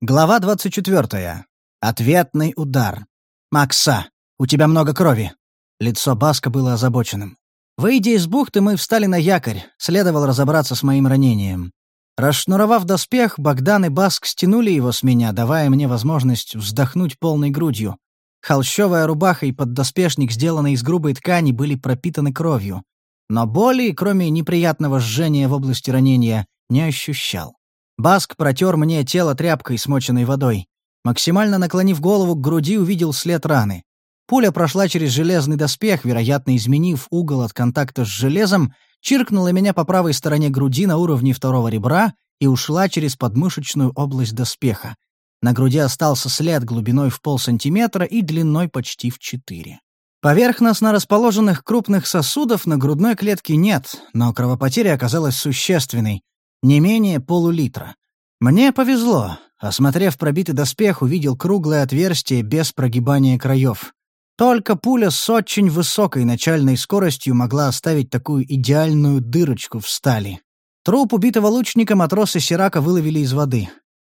Глава 24. Ответный удар. «Макса, у тебя много крови». Лицо Баска было озабоченным. Выйдя из бухты, мы встали на якорь, следовало разобраться с моим ранением. Расшнуровав доспех, Богдан и Баск стянули его с меня, давая мне возможность вздохнуть полной грудью. Холщовая рубаха и поддоспешник, сделанные из грубой ткани, были пропитаны кровью. Но боли, кроме неприятного жжения в области ранения, не ощущал. Баск протер мне тело тряпкой, смоченной водой. Максимально наклонив голову к груди, увидел след раны. Пуля прошла через железный доспех, вероятно, изменив угол от контакта с железом, чиркнула меня по правой стороне груди на уровне второго ребра и ушла через подмышечную область доспеха. На груди остался след глубиной в полсантиметра и длиной почти в четыре. Поверхностно расположенных крупных сосудов на грудной клетке нет, но кровопотеря оказалась существенной, не менее полулитра. Мне повезло. Осмотрев пробитый доспех, увидел круглое отверстие без прогибания краев. Только пуля с очень высокой начальной скоростью могла оставить такую идеальную дырочку в стали. Труп убитого лучника матросы Сирака выловили из воды.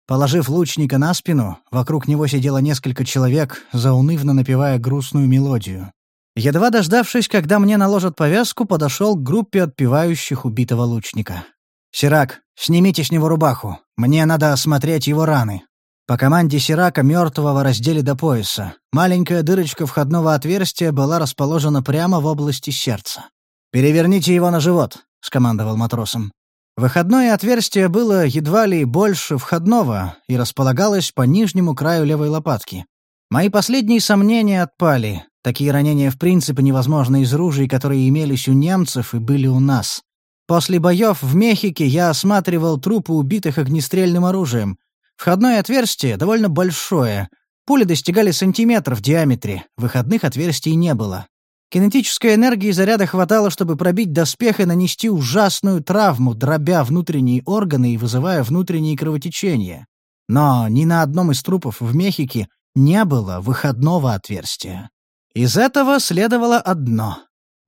Положив лучника на спину, вокруг него сидело несколько человек, заунывно напевая грустную мелодию. Едва дождавшись, когда мне наложат повязку, подошел к группе отпевающих убитого лучника. «Сирак, снимите с него рубаху. Мне надо осмотреть его раны». По команде Сирака мертвого раздели до пояса. Маленькая дырочка входного отверстия была расположена прямо в области сердца. «Переверните его на живот», — скомандовал матросом. Выходное отверстие было едва ли больше входного и располагалось по нижнему краю левой лопатки. Мои последние сомнения отпали. Такие ранения в принципе невозможны из ружей, которые имелись у немцев и были у нас. После боев в Мехике я осматривал трупы убитых огнестрельным оружием. Входное отверстие довольно большое. Пули достигали сантиметров в диаметре, выходных отверстий не было. Кинетической энергии заряда хватало, чтобы пробить доспех и нанести ужасную травму, дробя внутренние органы и вызывая внутренние кровотечения. Но ни на одном из трупов в Мехике не было выходного отверстия. Из этого следовало одно.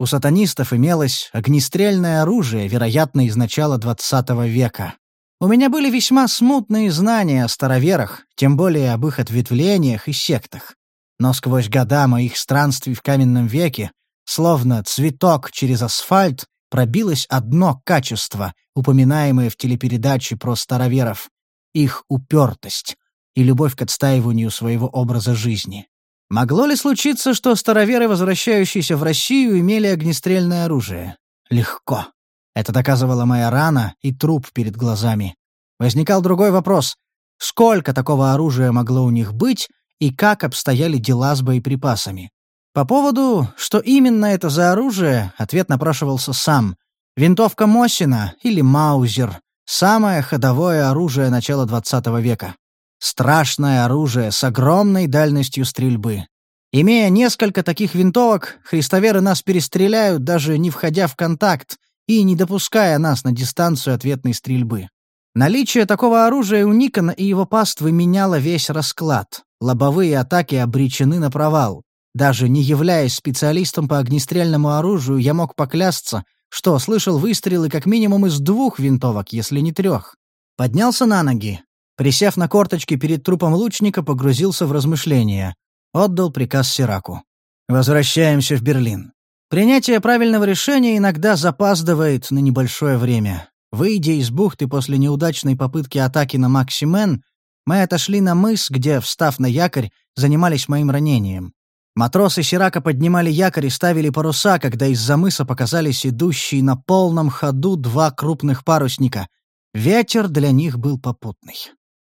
У сатанистов имелось огнестрельное оружие, вероятно, из начала XX века. У меня были весьма смутные знания о староверах, тем более об их ответвлениях и сектах. Но сквозь года моих странствий в каменном веке, словно цветок через асфальт, пробилось одно качество, упоминаемое в телепередаче про староверов — их упертость и любовь к отстаиванию своего образа жизни. Могло ли случиться, что староверы, возвращающиеся в Россию, имели огнестрельное оружие? Легко. Это доказывала моя рана и труп перед глазами. Возникал другой вопрос. Сколько такого оружия могло у них быть и как обстояли дела с боеприпасами? По поводу, что именно это за оружие, ответ напрашивался сам. Винтовка Мосина или Маузер — самое ходовое оружие начала XX века. Страшное оружие с огромной дальностью стрельбы. Имея несколько таких винтовок, христоверы нас перестреляют, даже не входя в контакт и не допуская нас на дистанцию ответной стрельбы. Наличие такого оружия у Никона и его паствы меняло весь расклад. Лобовые атаки обречены на провал. Даже не являясь специалистом по огнестрельному оружию, я мог поклясться, что слышал выстрелы как минимум из двух винтовок, если не трех. Поднялся на ноги, Присев на корточки перед трупом лучника, погрузился в размышления. Отдал приказ Сираку. «Возвращаемся в Берлин». Принятие правильного решения иногда запаздывает на небольшое время. Выйдя из бухты после неудачной попытки атаки на Максимен, мы отошли на мыс, где, встав на якорь, занимались моим ранением. Матросы Сирака поднимали якорь и ставили паруса, когда из-за мыса показались идущие на полном ходу два крупных парусника. Ветер для них был попутный.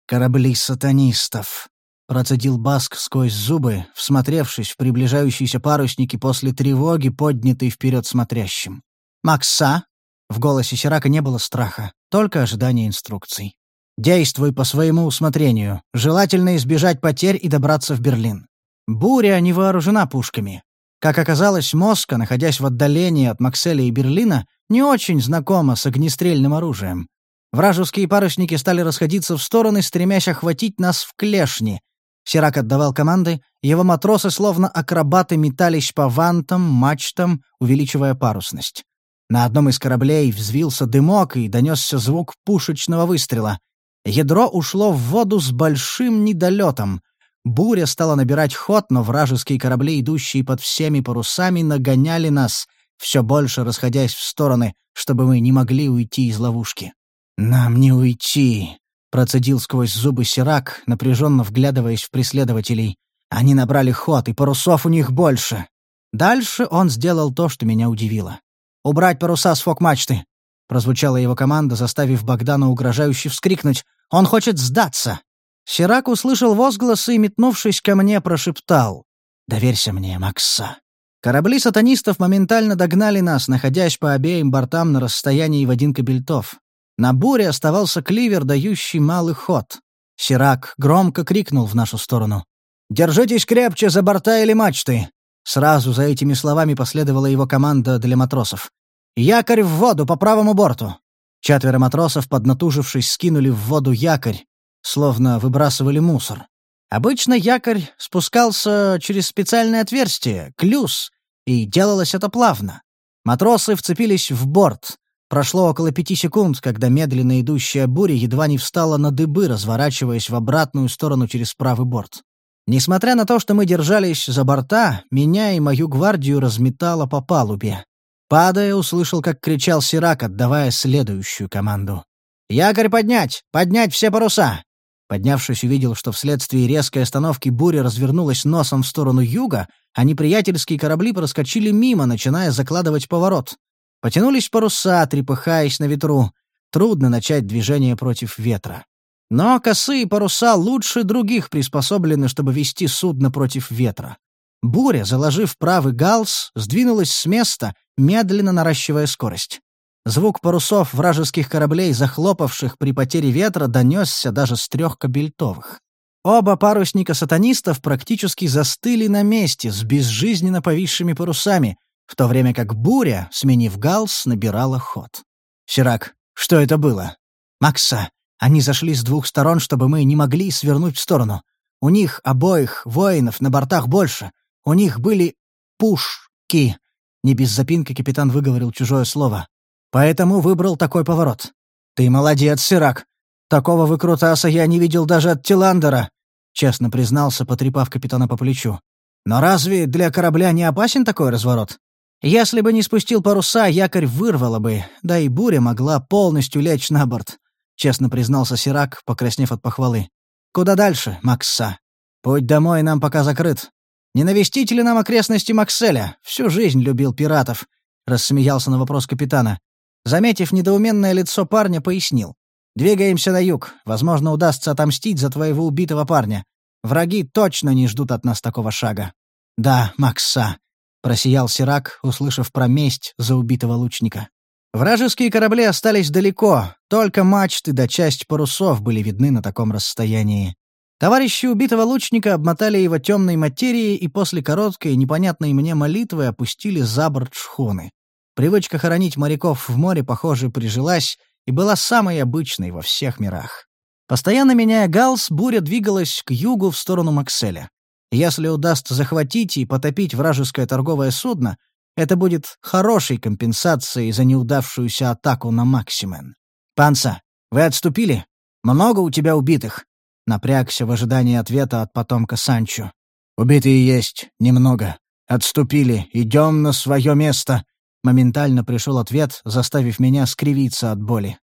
«Корабли сатанистов», — процедил Баск сквозь зубы, всмотревшись в приближающиеся парусники после тревоги, поднятой вперед смотрящим. «Макса?» В голосе Сирака не было страха, только ожидание инструкций. «Действуй по своему усмотрению. Желательно избежать потерь и добраться в Берлин. Буря не вооружена пушками. Как оказалось, Моска, находясь в отдалении от Макселя и Берлина, не очень знакома с огнестрельным оружием. Вражеские парусники стали расходиться в стороны, стремясь охватить нас в клешни. Сирак отдавал команды, его матросы, словно акробаты, метались по вантам, мачтам, увеличивая парусность. На одном из кораблей взвился дымок и донесся звук пушечного выстрела. Ядро ушло в воду с большим недолетом. Буря стала набирать ход, но вражеские корабли, идущие под всеми парусами, нагоняли нас, все больше расходясь в стороны, чтобы мы не могли уйти из ловушки. «Нам не уйти», — процедил сквозь зубы Сирак, напряженно вглядываясь в преследователей. «Они набрали ход, и парусов у них больше». Дальше он сделал то, что меня удивило. «Убрать паруса с фок-мачты!» Прозвучала его команда, заставив Богдана угрожающе вскрикнуть. «Он хочет сдаться!» Сирак услышал возгласы и, метнувшись ко мне, прошептал. «Доверься мне, Макса». Корабли сатанистов моментально догнали нас, находясь по обеим бортам на расстоянии в один кабельтов. На буре оставался кливер, дающий малый ход. Сирак громко крикнул в нашу сторону. «Держитесь крепче за борта или мачты!» Сразу за этими словами последовала его команда для матросов. «Якорь в воду по правому борту!» Четверо матросов, поднатужившись, скинули в воду якорь, словно выбрасывали мусор. Обычно якорь спускался через специальное отверстие, клюз, и делалось это плавно. Матросы вцепились в борт. Прошло около пяти секунд, когда медленно идущая буря едва не встала на дыбы, разворачиваясь в обратную сторону через правый борт. Несмотря на то, что мы держались за борта, меня и мою гвардию разметало по палубе. Падая, услышал, как кричал Сирак, отдавая следующую команду. «Якорь поднять! Поднять все паруса!» Поднявшись, увидел, что вследствие резкой остановки буря развернулась носом в сторону юга, а неприятельские корабли проскочили мимо, начиная закладывать поворот. Потянулись паруса, трепыхаясь на ветру. Трудно начать движение против ветра. Но косые паруса лучше других приспособлены, чтобы вести судно против ветра. Буря, заложив правый галс, сдвинулась с места, медленно наращивая скорость. Звук парусов вражеских кораблей, захлопавших при потере ветра, донесся даже с трех кабельтовых. Оба парусника сатанистов практически застыли на месте с безжизненно повисшими парусами, в то время как буря, сменив галс, набирала ход. «Сирак, что это было?» «Макса, они зашли с двух сторон, чтобы мы не могли свернуть в сторону. У них обоих воинов на бортах больше. У них были пушки. Не без запинки капитан выговорил чужое слово. Поэтому выбрал такой поворот. Ты молодец, Сирак. Такого выкрутаса я не видел даже от Тиландера, честно признался, потрепав капитана по плечу. Но разве для корабля не опасен такой разворот? Если бы не спустил паруса, якорь вырвало бы, да и буря могла полностью лечь на борт честно признался Сирак, покраснев от похвалы. «Куда дальше, Макса? Путь домой нам пока закрыт. Не навестите ли нам окрестности Макселя? Всю жизнь любил пиратов», — рассмеялся на вопрос капитана. Заметив недоуменное лицо парня, пояснил. «Двигаемся на юг. Возможно, удастся отомстить за твоего убитого парня. Враги точно не ждут от нас такого шага». «Да, Макса», — просиял Сирак, услышав про месть за убитого лучника. Вражеские корабли остались далеко, только мачты да часть парусов были видны на таком расстоянии. Товарищи убитого лучника обмотали его темной материей и после короткой, непонятной мне молитвы опустили за борт шхуны. Привычка хоронить моряков в море, похоже, прижилась и была самой обычной во всех мирах. Постоянно меняя галс, буря двигалась к югу в сторону Макселя. Если удастся захватить и потопить вражеское торговое судно, это будет хорошей компенсацией за неудавшуюся атаку на Максимен. «Панса, вы отступили? Много у тебя убитых?» Напрягся в ожидании ответа от потомка Санчо. «Убитые есть, немного. Отступили, идем на свое место!» Моментально пришел ответ, заставив меня скривиться от боли.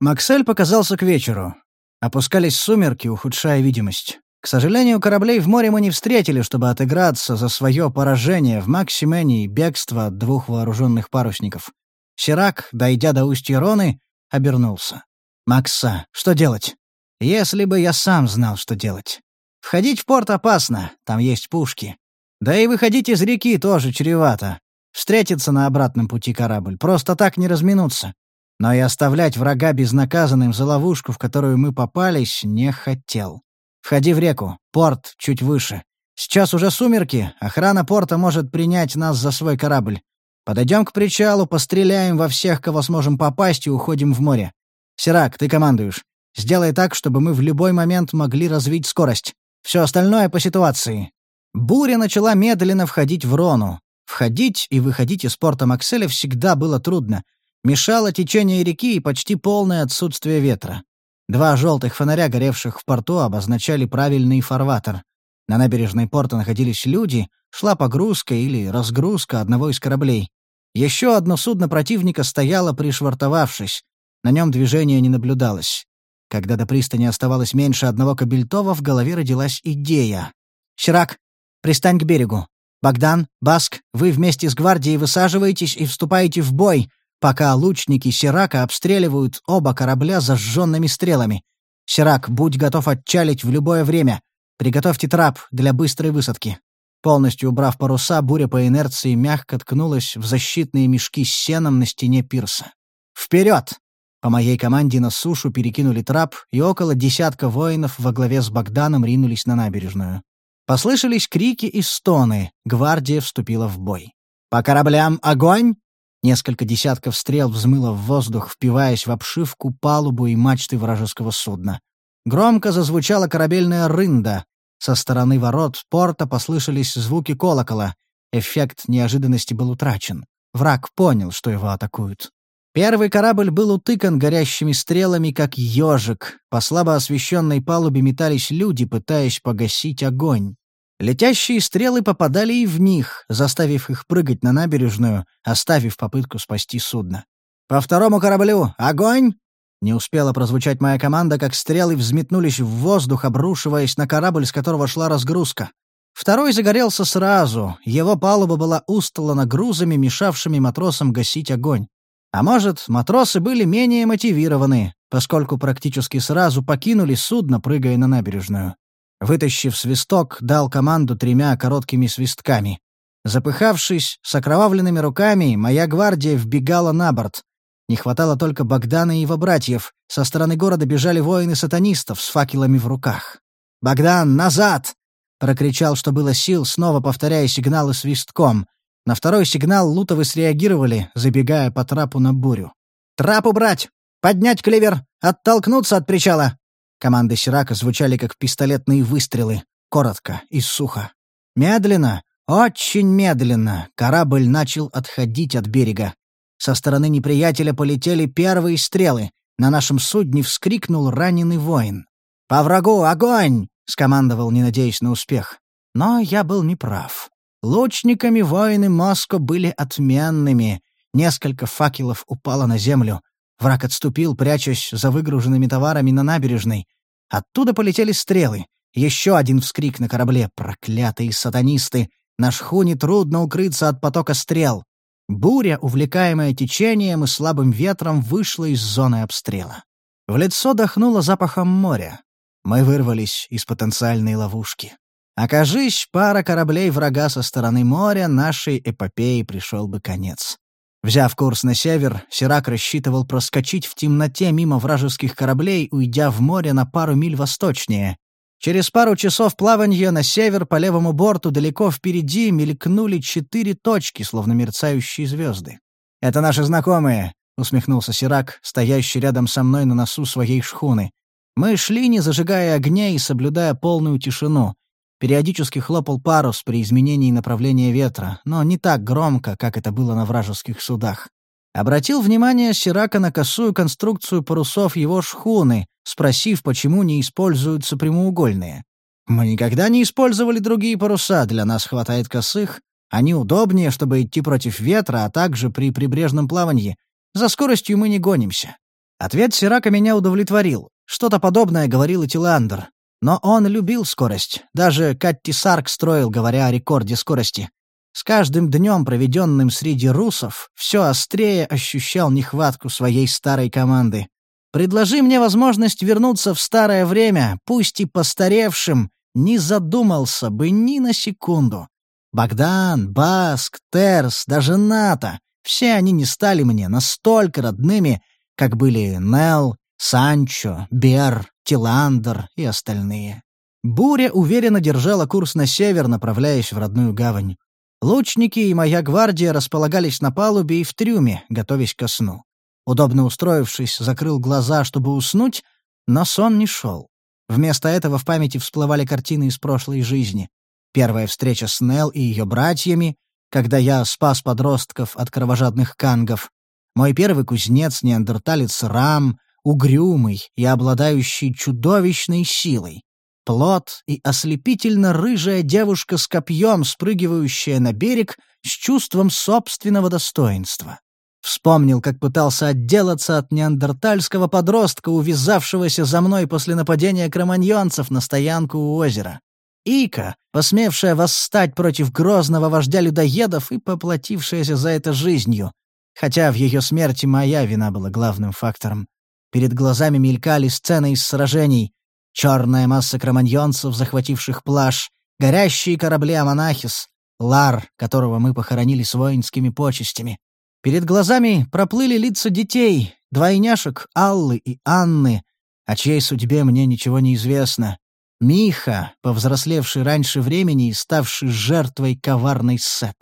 Максель показался к вечеру. Опускались сумерки, ухудшая видимость. К сожалению, кораблей в море мы не встретили, чтобы отыграться за свое поражение в Максимене и бегство двух вооруженных парусников. Сирак, дойдя до устья Роны, обернулся. «Макса, что делать?» «Если бы я сам знал, что делать. Входить в порт опасно, там есть пушки. Да и выходить из реки тоже чревато. Встретиться на обратном пути корабль, просто так не разминуться. Но и оставлять врага безнаказанным за ловушку, в которую мы попались, не хотел. Входи в реку. Порт чуть выше. Сейчас уже сумерки. Охрана порта может принять нас за свой корабль. Подойдем к причалу, постреляем во всех, кого сможем попасть, и уходим в море. Сирак, ты командуешь. Сделай так, чтобы мы в любой момент могли развить скорость. Все остальное по ситуации. Буря начала медленно входить в Рону. Входить и выходить из порта Макселя всегда было трудно. Мешало течение реки и почти полное отсутствие ветра. Два желтых фонаря, горевших в порту, обозначали правильный фарватер. На набережной порта находились люди, шла погрузка или разгрузка одного из кораблей. Еще одно судно противника стояло, пришвартовавшись. На нем движения не наблюдалось. Когда до пристани оставалось меньше одного кабельтова, в голове родилась идея. «Сирак, пристань к берегу. Богдан, Баск, вы вместе с гвардией высаживаетесь и вступаете в бой, пока лучники Сирака обстреливают оба корабля зажженными стрелами. Сирак, будь готов отчалить в любое время. Приготовьте трап для быстрой высадки». Полностью убрав паруса, буря по инерции мягко ткнулась в защитные мешки с сеном на стене пирса. «Вперед!» По моей команде на сушу перекинули трап, и около десятка воинов во главе с Богданом ринулись на набережную. Послышались крики и стоны, гвардия вступила в бой. «По кораблям огонь!» Несколько десятков стрел взмыло в воздух, впиваясь в обшивку, палубу и мачты вражеского судна. Громко зазвучала корабельная рында. Со стороны ворот порта послышались звуки колокола. Эффект неожиданности был утрачен. Враг понял, что его атакуют. Первый корабль был утыкан горящими стрелами, как ежик. По слабо освещенной палубе метались люди, пытаясь погасить огонь. Летящие стрелы попадали и в них, заставив их прыгать на набережную, оставив попытку спасти судно. «По второму кораблю! Огонь!» Не успела прозвучать моя команда, как стрелы взметнулись в воздух, обрушиваясь на корабль, с которого шла разгрузка. Второй загорелся сразу, его палуба была устлана грузами, мешавшими матросам гасить огонь. А может, матросы были менее мотивированы, поскольку практически сразу покинули судно, прыгая на набережную. Вытащив свисток, дал команду тремя короткими свистками. Запыхавшись, с окровавленными руками, моя гвардия вбегала на борт. Не хватало только Богдана и его братьев. Со стороны города бежали воины сатанистов с факелами в руках. «Богдан, назад!» — прокричал, что было сил, снова повторяя сигналы свистком. На второй сигнал лутовы среагировали, забегая по трапу на бурю. «Трап убрать! Поднять клевер! Оттолкнуться от причала!» Команды Сирака звучали как пистолетные выстрелы, коротко и сухо. Медленно, очень медленно корабль начал отходить от берега. Со стороны неприятеля полетели первые стрелы. На нашем судне вскрикнул раненый воин. «По врагу огонь!» — скомандовал, не надеясь на успех. Но я был неправ. Лучниками воины Моско были отменными. Несколько факелов упало на землю. Враг отступил, прячась за выгруженными товарами на набережной. Оттуда полетели стрелы. Еще один вскрик на корабле. Проклятые сатанисты! На шхуне трудно укрыться от потока стрел. Буря, увлекаемая течением и слабым ветром, вышла из зоны обстрела. В лицо дохнуло запахом моря. Мы вырвались из потенциальной ловушки. Окажись, пара кораблей врага со стороны моря, нашей эпопеи пришел бы конец. Взяв курс на север, Сирак рассчитывал проскочить в темноте мимо вражеских кораблей, уйдя в море на пару миль восточнее. Через пару часов плавания на север по левому борту далеко впереди мелькнули четыре точки, словно мерцающие звезды. «Это наши знакомые», — усмехнулся Сирак, стоящий рядом со мной на носу своей шхуны. Мы шли, не зажигая огня и соблюдая полную тишину. Периодически хлопал парус при изменении направления ветра, но не так громко, как это было на вражеских судах. Обратил внимание Сирака на косую конструкцию парусов его шхуны, спросив, почему не используются прямоугольные. «Мы никогда не использовали другие паруса, для нас хватает косых. Они удобнее, чтобы идти против ветра, а также при прибрежном плавании. За скоростью мы не гонимся». Ответ Сирака меня удовлетворил. Что-то подобное говорил и Тиландер. Но он любил скорость. Даже Катти Сарк строил, говоря о рекорде скорости. С каждым днем, проведенным среди русов, все острее ощущал нехватку своей старой команды. «Предложи мне возможность вернуться в старое время, пусть и постаревшим, не задумался бы ни на секунду. Богдан, Баск, Терс, даже Ната — все они не стали мне настолько родными, как были Нел, Санчо, Бер, Тиландер и остальные. Буря уверенно держала курс на север, направляясь в родную гавань. Лучники и моя гвардия располагались на палубе и в трюме, готовясь ко сну. Удобно устроившись, закрыл глаза, чтобы уснуть, но сон не шел. Вместо этого в памяти всплывали картины из прошлой жизни. Первая встреча с Нел и ее братьями, когда я спас подростков от кровожадных кангов, Мой первый кузнец-неандерталец Рам, угрюмый и обладающий чудовищной силой. Плод и ослепительно рыжая девушка с копьем, спрыгивающая на берег с чувством собственного достоинства. Вспомнил, как пытался отделаться от неандертальского подростка, увязавшегося за мной после нападения кроманьонцев на стоянку у озера. Ика, посмевшая восстать против грозного вождя людоедов и поплатившаяся за это жизнью. Хотя в ее смерти моя вина была главным фактором. Перед глазами мелькали сцены из сражений. Черная масса кроманьонцев, захвативших плаж, горящие корабли Аманахис, Лар, которого мы похоронили с воинскими почестями. Перед глазами проплыли лица детей, двойняшек Аллы и Анны, о чьей судьбе мне ничего не известно. Миха, повзрослевший раньше времени и ставший жертвой коварный Сет.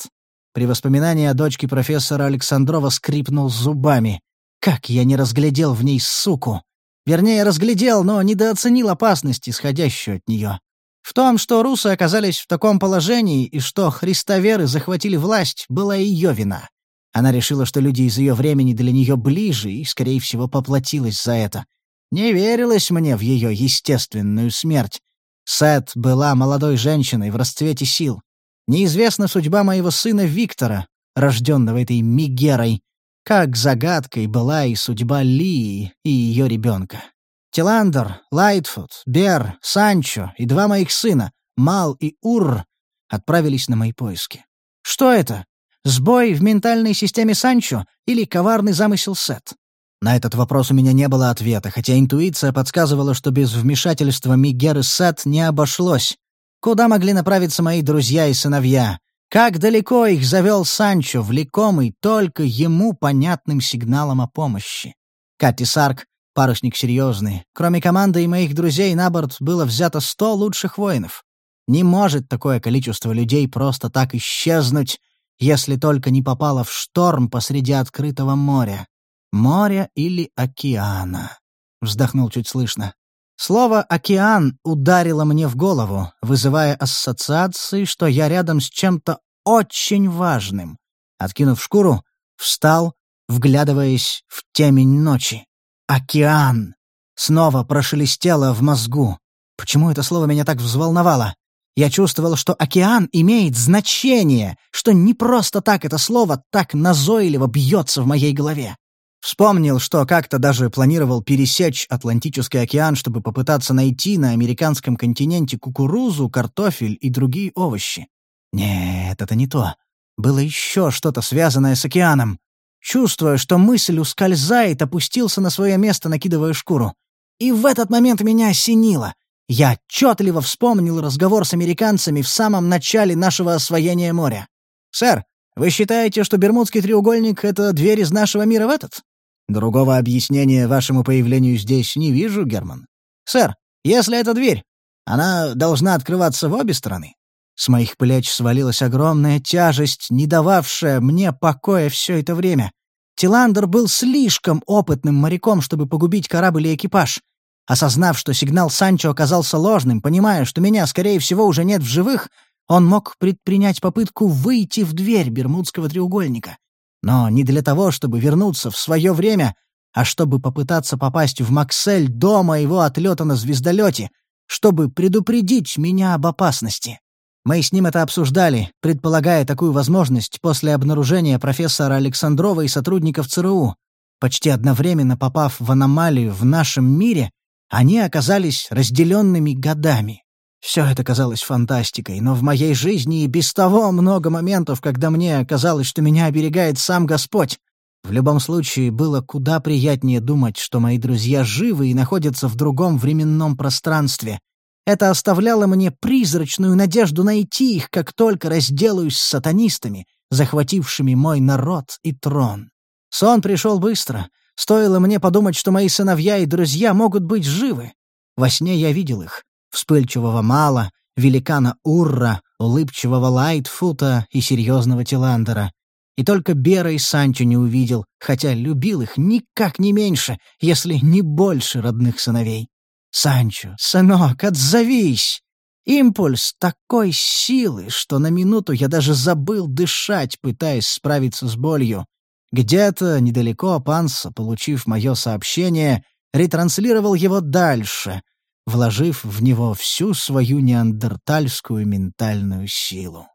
При воспоминании о дочке профессора Александрова скрипнул зубами. Как я не разглядел в ней суку! Вернее, разглядел, но недооценил опасность, исходящую от нее. В том, что русы оказались в таком положении и что христоверы захватили власть, была ее вина. Она решила, что люди из ее времени для нее ближе и, скорее всего, поплатилась за это. Не верилось мне в ее естественную смерть. Сет была молодой женщиной в расцвете сил. Неизвестна судьба моего сына Виктора, рожденного этой Мигерой, как загадкой была и судьба Лии и ее ребенка. Тиландер, Лайтфуд, Бер, Санчо и два моих сына, Мал и Ур, отправились на мои поиски. Что это? Сбой в ментальной системе Санчо или коварный замысел Сет? На этот вопрос у меня не было ответа, хотя интуиция подсказывала, что без вмешательства Мигеры Сет не обошлось. Куда могли направиться мои друзья и сыновья? Как далеко их завел Санчо, влекомый только ему понятным сигналом о помощи? Кати Сарк — парусник серьезный. Кроме команды и моих друзей на борт было взято сто лучших воинов. Не может такое количество людей просто так исчезнуть, если только не попала в шторм посреди открытого моря. Моря или океана. Вздохнул чуть слышно. Слово «океан» ударило мне в голову, вызывая ассоциации, что я рядом с чем-то очень важным. Откинув шкуру, встал, вглядываясь в темень ночи. «Океан!» Снова прошелестело в мозгу. Почему это слово меня так взволновало? Я чувствовал, что океан имеет значение, что не просто так это слово так назойливо бьется в моей голове. Вспомнил, что как-то даже планировал пересечь Атлантический океан, чтобы попытаться найти на американском континенте кукурузу, картофель и другие овощи. Нет, это не то. Было еще что-то связанное с океаном. Чувствуя, что мысль ускользает, опустился на свое место, накидывая шкуру. И в этот момент меня осенило. Я отчетливо вспомнил разговор с американцами в самом начале нашего освоения моря. «Сэр, вы считаете, что Бермудский треугольник — это дверь из нашего мира в этот?» «Другого объяснения вашему появлению здесь не вижу, Герман». «Сэр, если это дверь, она должна открываться в обе стороны». С моих плеч свалилась огромная тяжесть, не дававшая мне покоя все это время. Тиландер был слишком опытным моряком, чтобы погубить корабль и экипаж. Осознав, что сигнал Санчо оказался ложным, понимая, что меня, скорее всего, уже нет в живых, он мог предпринять попытку выйти в дверь Бермудского треугольника. Но не для того, чтобы вернуться в свое время, а чтобы попытаться попасть в Максель до моего отлета на звездолете, чтобы предупредить меня об опасности. Мы с ним это обсуждали, предполагая такую возможность после обнаружения профессора Александрова и сотрудников ЦРУ. Почти одновременно попав в аномалию в нашем мире, они оказались разделенными годами. Все это казалось фантастикой, но в моей жизни и без того много моментов, когда мне казалось, что меня оберегает сам Господь. В любом случае, было куда приятнее думать, что мои друзья живы и находятся в другом временном пространстве. Это оставляло мне призрачную надежду найти их, как только разделаюсь с сатанистами, захватившими мой народ и трон. Сон пришел быстро — Стоило мне подумать, что мои сыновья и друзья могут быть живы. Во сне я видел их. Вспыльчивого Мала, великана Урра, улыбчивого Лайтфута и серьезного Тиландера. И только Бера и Санчо не увидел, хотя любил их никак не меньше, если не больше родных сыновей. «Санчо, сынок, отзовись!» Импульс такой силы, что на минуту я даже забыл дышать, пытаясь справиться с болью. Где-то недалеко Панс, получив мое сообщение, ретранслировал его дальше, вложив в него всю свою неандертальскую ментальную силу.